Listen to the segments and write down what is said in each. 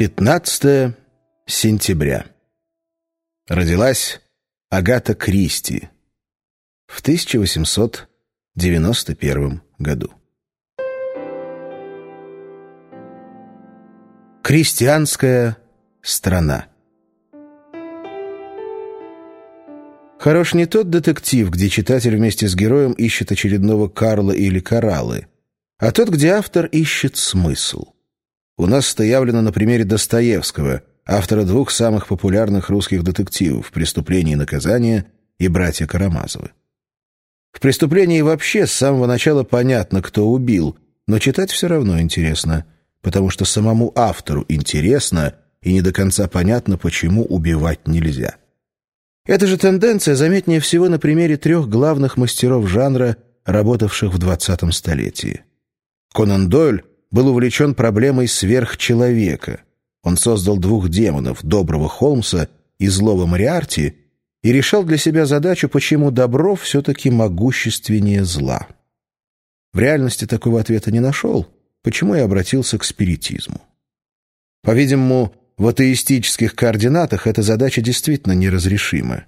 15 сентября. Родилась Агата Кристи в 1891 году. Крестьянская страна Хорош не тот детектив, где читатель вместе с героем ищет очередного Карла или Кораллы, а тот, где автор ищет смысл. У нас это явлено на примере Достоевского, автора двух самых популярных русских детективов «Преступление и наказание» и «Братья Карамазовы». В «Преступлении» вообще с самого начала понятно, кто убил, но читать все равно интересно, потому что самому автору интересно и не до конца понятно, почему убивать нельзя. Эта же тенденция заметнее всего на примере трех главных мастеров жанра, работавших в 20 столетии. Конан Дойль был увлечен проблемой сверхчеловека. Он создал двух демонов, доброго Холмса и злого Мариарти, и решал для себя задачу, почему добро все-таки могущественнее зла. В реальности такого ответа не нашел, почему и обратился к спиритизму. По-видимому, в атеистических координатах эта задача действительно неразрешима.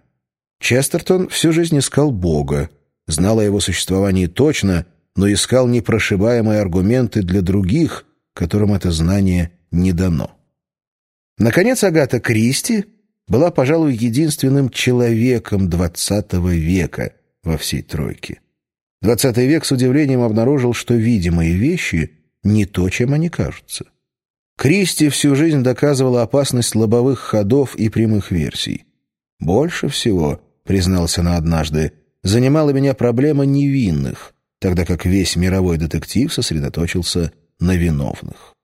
Честертон всю жизнь искал Бога, знал о его существовании точно — но искал непрошибаемые аргументы для других, которым это знание не дано. Наконец, Агата Кристи была, пожалуй, единственным человеком XX века во всей тройке. XX век с удивлением обнаружил, что видимые вещи не то, чем они кажутся. Кристи всю жизнь доказывала опасность лобовых ходов и прямых версий. Больше всего, признался она однажды, занимала меня проблема невинных, тогда как весь мировой детектив сосредоточился на виновных.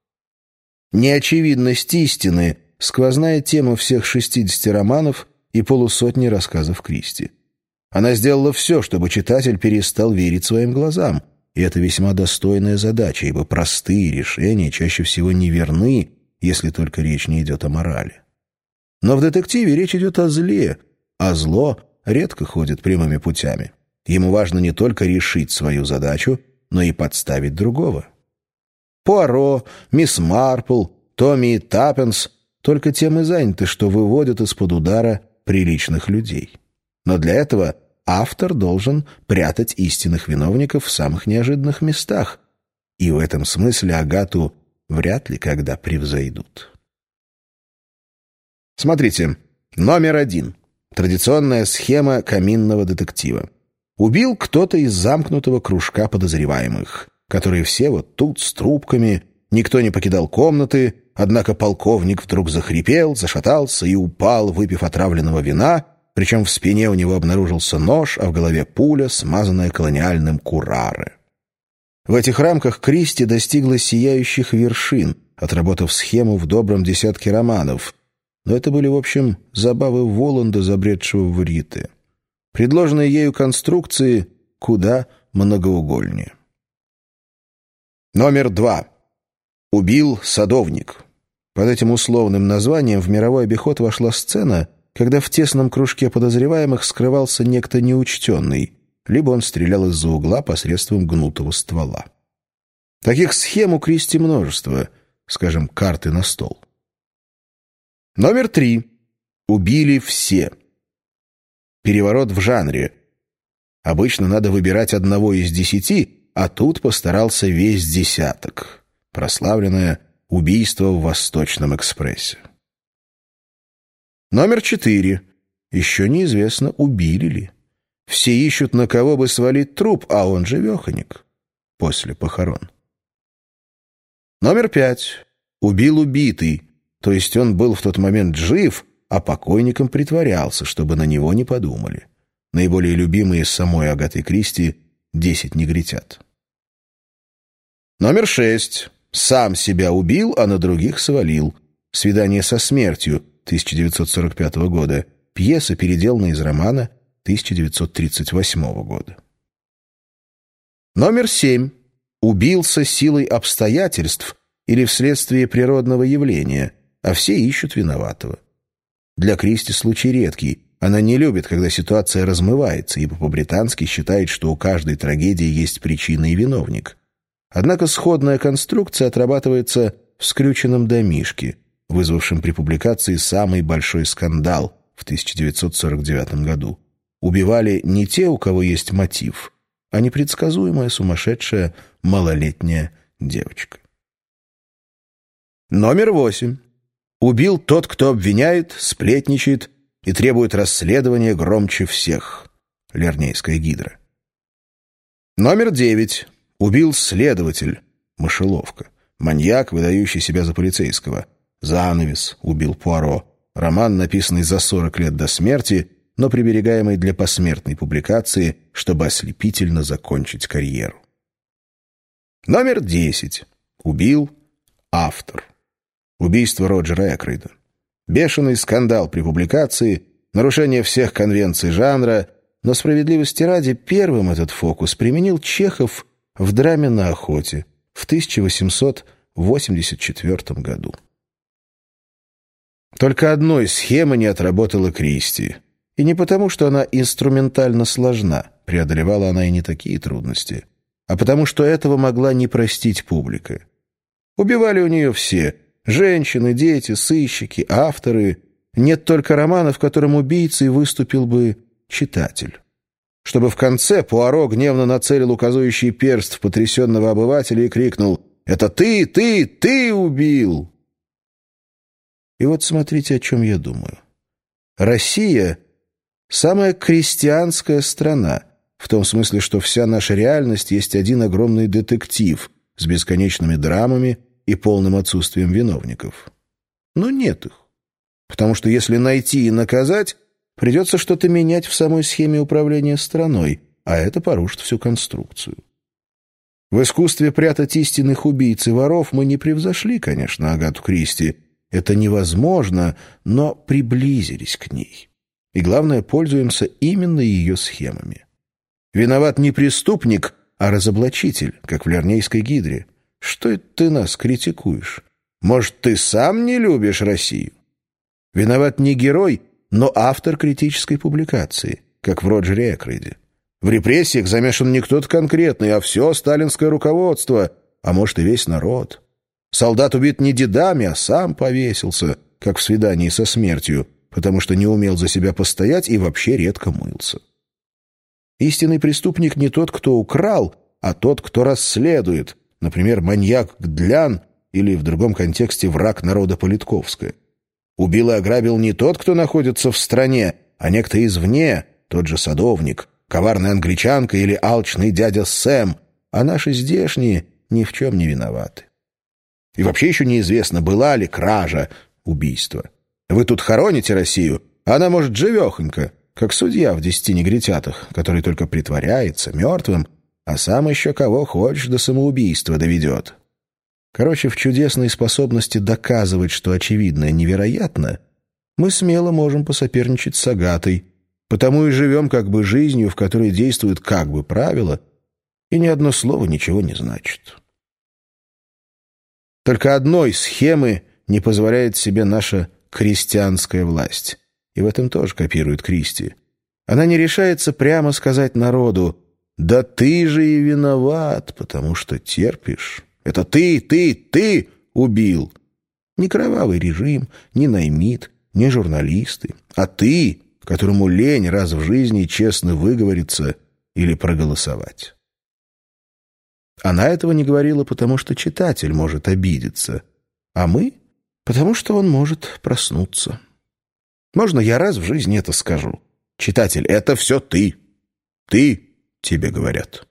Неочевидность истины — сквозная тема всех 60 романов и полусотни рассказов Кристи. Она сделала все, чтобы читатель перестал верить своим глазам, и это весьма достойная задача, ибо простые решения чаще всего неверны, если только речь не идет о морали. Но в детективе речь идет о зле, а зло редко ходит прямыми путями. Ему важно не только решить свою задачу, но и подставить другого. Пуаро, мисс Марпл, Томми и Таппенс только тем и заняты, что выводят из-под удара приличных людей. Но для этого автор должен прятать истинных виновников в самых неожиданных местах, и в этом смысле Агату вряд ли когда превзойдут. Смотрите, номер один. Традиционная схема каминного детектива. Убил кто-то из замкнутого кружка подозреваемых, которые все вот тут с трубками, никто не покидал комнаты, однако полковник вдруг захрипел, зашатался и упал, выпив отравленного вина, причем в спине у него обнаружился нож, а в голове пуля, смазанная колониальным кураре. В этих рамках Кристи достигла сияющих вершин, отработав схему в добром десятке романов, но это были, в общем, забавы Воланда, забредшего в Риты. Предложенные ею конструкции куда многоугольнее. Номер два. Убил садовник. Под этим условным названием в мировой обиход вошла сцена, когда в тесном кружке подозреваемых скрывался некто неучтенный, либо он стрелял из-за угла посредством гнутого ствола. Таких схем у Кристи множество, скажем, карты на стол. Номер три. Убили все. Переворот в жанре. Обычно надо выбирать одного из десяти, а тут постарался весь десяток. Прославленное убийство в Восточном экспрессе. Номер четыре. Еще неизвестно, убили ли. Все ищут, на кого бы свалить труп, а он живеханик. После похорон. Номер пять. Убил убитый. То есть он был в тот момент жив, а покойником притворялся, чтобы на него не подумали. Наиболее любимые самой Агатой Кристи «Десять негритят». Номер шесть. Сам себя убил, а на других свалил. «Свидание со смертью» 1945 года. Пьеса, переделана из романа 1938 года. Номер семь. Убился силой обстоятельств или вследствие природного явления, а все ищут виноватого. Для Кристи случай редкий. Она не любит, когда ситуация размывается, ибо по-британски считает, что у каждой трагедии есть причина и виновник. Однако сходная конструкция отрабатывается в скрюченном домишке. вызвавшим при публикации самый большой скандал в 1949 году. Убивали не те, у кого есть мотив, а непредсказуемая сумасшедшая малолетняя девочка. Номер восемь. Убил тот, кто обвиняет, сплетничает и требует расследования громче всех. Лернейская гидра. Номер девять. Убил следователь. Мышеловка. Маньяк, выдающий себя за полицейского. Занавес. Убил Пуаро. Роман, написанный за 40 лет до смерти, но приберегаемый для посмертной публикации, чтобы ослепительно закончить карьеру. Номер десять. Убил автор. Убийство Роджера Экрейда. Бешеный скандал при публикации, нарушение всех конвенций жанра, но справедливости ради первым этот фокус применил Чехов в драме «На охоте» в 1884 году. Только одной схемы не отработала Кристи. И не потому, что она инструментально сложна, преодолевала она и не такие трудности, а потому что этого могла не простить публика. Убивали у нее все — Женщины, дети, сыщики, авторы. Нет только романа, в котором убийцей выступил бы читатель. Чтобы в конце Пуаро гневно нацелил указывающий перст в потрясенного обывателя и крикнул «Это ты, ты, ты убил!» И вот смотрите, о чем я думаю. Россия — самая крестьянская страна, в том смысле, что вся наша реальность есть один огромный детектив с бесконечными драмами, и полным отсутствием виновников. Но нет их. Потому что если найти и наказать, придется что-то менять в самой схеме управления страной, а это порушит всю конструкцию. В искусстве прятать истинных убийц и воров мы не превзошли, конечно, Агату Кристи. Это невозможно, но приблизились к ней. И, главное, пользуемся именно ее схемами. Виноват не преступник, а разоблачитель, как в Лернейской гидре. Что это ты нас критикуешь? Может, ты сам не любишь Россию? Виноват не герой, но автор критической публикации, как в Роджере Экрейде. В репрессиях замешан не кто-то конкретный, а все сталинское руководство, а может и весь народ. Солдат убит не дедами, а сам повесился, как в свидании со смертью, потому что не умел за себя постоять и вообще редко мылся. Истинный преступник не тот, кто украл, а тот, кто расследует, например, маньяк Гдлян или в другом контексте враг народа Политковская. Убил и ограбил не тот, кто находится в стране, а некто извне, тот же садовник, коварная англичанка или алчный дядя Сэм, а наши здешние ни в чем не виноваты. И вообще еще неизвестно, была ли кража убийства. Вы тут хороните Россию, а она, может, живехонька, как судья в десяти негритятах, который только притворяется мертвым, а сам еще кого хочешь до самоубийства доведет. Короче, в чудесной способности доказывать, что очевидное невероятно, мы смело можем посоперничать с Агатой, потому и живем как бы жизнью, в которой действуют как бы правила, и ни одно слово ничего не значит. Только одной схемы не позволяет себе наша крестьянская власть, и в этом тоже копирует Кристи. Она не решается прямо сказать народу да ты же и виноват, потому что терпишь. Это ты, ты, ты убил. Не кровавый режим, не наймит, не журналисты, а ты, которому лень раз в жизни честно выговориться или проголосовать. Она этого не говорила, потому что читатель может обидеться, а мы — потому что он может проснуться. Можно я раз в жизни это скажу? Читатель, это все ты. Ты тебе говорят.